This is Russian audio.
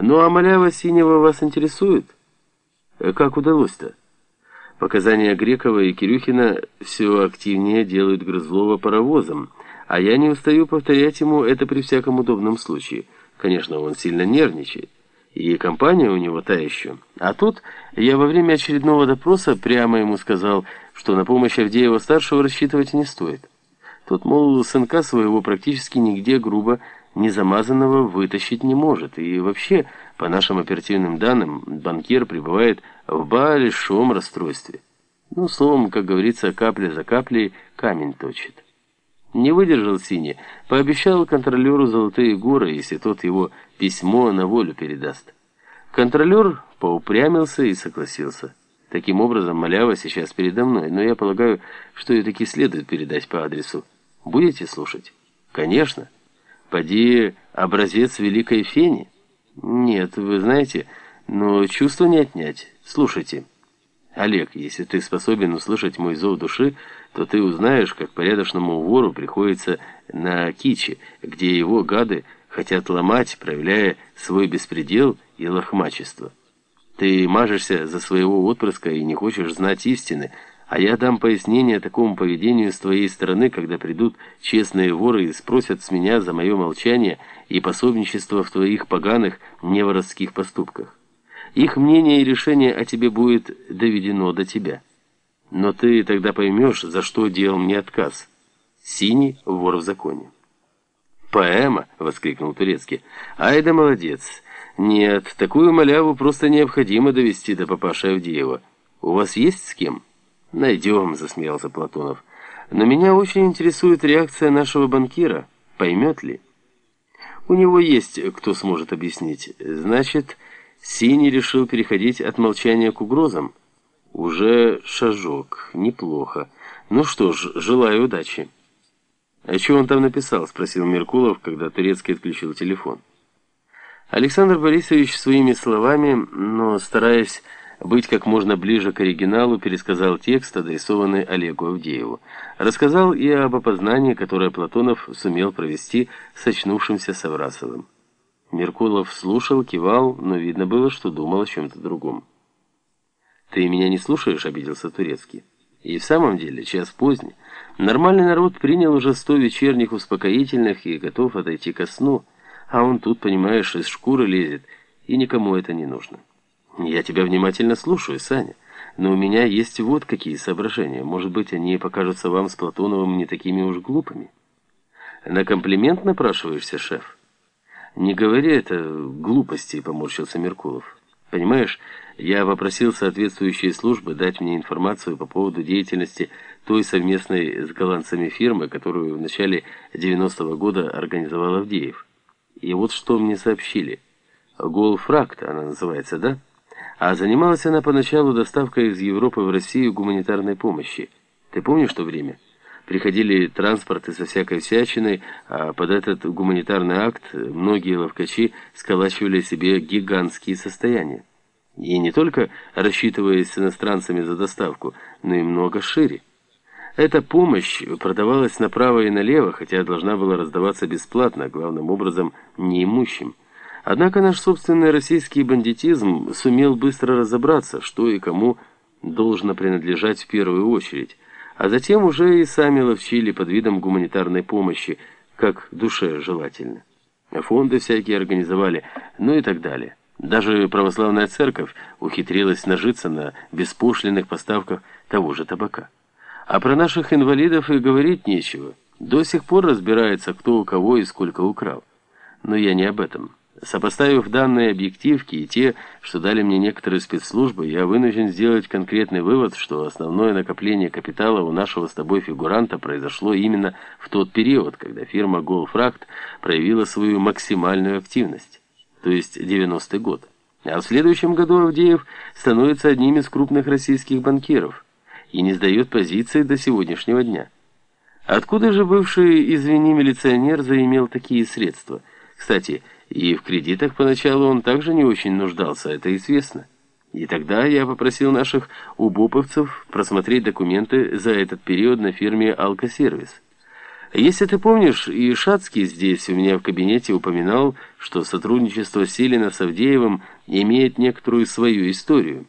Ну а малява синего вас интересует? Как удалось-то? Показания Грекова и Кирюхина все активнее делают Грызлова паровозом, а я не устаю повторять ему это при всяком удобном случае. Конечно, он сильно нервничает. И компания у него та еще. А тут я во время очередного допроса прямо ему сказал, что на помощь Авдеева-старшего рассчитывать не стоит. Тот, мол, сынка своего практически нигде грубо незамазанного вытащить не может. И вообще, по нашим оперативным данным, банкир пребывает в большом расстройстве. Ну, словом, как говорится, капля за каплей камень точит. Не выдержал Синий, пообещал контролеру Золотые горы, если тот его письмо на волю передаст. Контролер поупрямился и согласился. Таким образом, малява сейчас передо мной, но я полагаю, что ее таки следует передать по адресу. Будете слушать? Конечно. Поди, образец великой фени? Нет, вы знаете, но чувство не отнять. Слушайте. Олег, если ты способен услышать мой зов души, то ты узнаешь, как порядочному вору приходится на кичи, где его гады хотят ломать, проявляя свой беспредел и лохмачество. Ты мажешься за своего отпрыска и не хочешь знать истины, а я дам пояснение такому поведению с твоей стороны, когда придут честные воры и спросят с меня за мое молчание и пособничество в твоих поганых неворовских поступках. Их мнение и решение о тебе будет доведено до тебя. Но ты тогда поймешь, за что делал мне отказ. Синий вор в законе. «Поэма!» — воскликнул Турецкий. «Ай да молодец! Нет, такую маляву просто необходимо довести до папаши Авдеева. У вас есть с кем?» «Найдем», — засмеялся Платонов. «Но меня очень интересует реакция нашего банкира. Поймет ли?» «У него есть кто сможет объяснить. Значит, Синий решил переходить от молчания к угрозам?» «Уже шажок. Неплохо. Ну что ж, желаю удачи». «А что он там написал?» — спросил Меркулов, когда Турецкий отключил телефон. Александр Борисович своими словами, но стараясь быть как можно ближе к оригиналу, пересказал текст, адресованный Олегу Авдееву. Рассказал и об опознании, которое Платонов сумел провести с очнувшимся Саврасовым. Меркулов слушал, кивал, но видно было, что думал о чем-то другом. «Ты меня не слушаешь?» — обиделся Турецкий. И в самом деле, час поздний. Нормальный народ принял уже сто вечерних успокоительных и готов отойти ко сну, а он тут, понимаешь, из шкуры лезет, и никому это не нужно. «Я тебя внимательно слушаю, Саня, но у меня есть вот какие соображения. Может быть, они покажутся вам с Платоновым не такими уж глупыми». «На комплимент напрашиваешься, шеф?» «Не говори это глупости», — поморщился Меркулов. «Понимаешь, я попросил соответствующие службы дать мне информацию по поводу деятельности той совместной с голландцами фирмы, которую в начале 90-го года организовал Авдеев. И вот что мне сообщили. «Голфракт» она называется, да?» А занималась она поначалу доставкой из Европы в Россию гуманитарной помощи. Ты помнишь то время? Приходили транспорты со всякой всячиной, а под этот гуманитарный акт многие ловкачи сколачивали себе гигантские состояния. И не только рассчитываясь с иностранцами за доставку, но и много шире. Эта помощь продавалась направо и налево, хотя должна была раздаваться бесплатно, главным образом неимущим. Однако наш собственный российский бандитизм сумел быстро разобраться, что и кому должно принадлежать в первую очередь, а затем уже и сами ловчили под видом гуманитарной помощи, как душе желательно. Фонды всякие организовали, ну и так далее. Даже православная церковь ухитрилась нажиться на беспошлиных поставках того же табака. А про наших инвалидов и говорить нечего. До сих пор разбирается, кто у кого и сколько украл. Но я не об этом. Сопоставив данные объективки и те, что дали мне некоторые спецслужбы, я вынужден сделать конкретный вывод, что основное накопление капитала у нашего с тобой фигуранта произошло именно в тот период, когда фирма «Голфракт» проявила свою максимальную активность, то есть 90-й год. А в следующем году Авдеев становится одним из крупных российских банкиров и не сдает позиции до сегодняшнего дня. Откуда же бывший, извини, милиционер заимел такие средства? Кстати, и в кредитах поначалу он также не очень нуждался, это известно. И тогда я попросил наших убоповцев просмотреть документы за этот период на фирме «Алкосервис». Если ты помнишь, и Шацкий здесь у меня в кабинете упоминал, что сотрудничество Селина с Авдеевым имеет некоторую свою историю.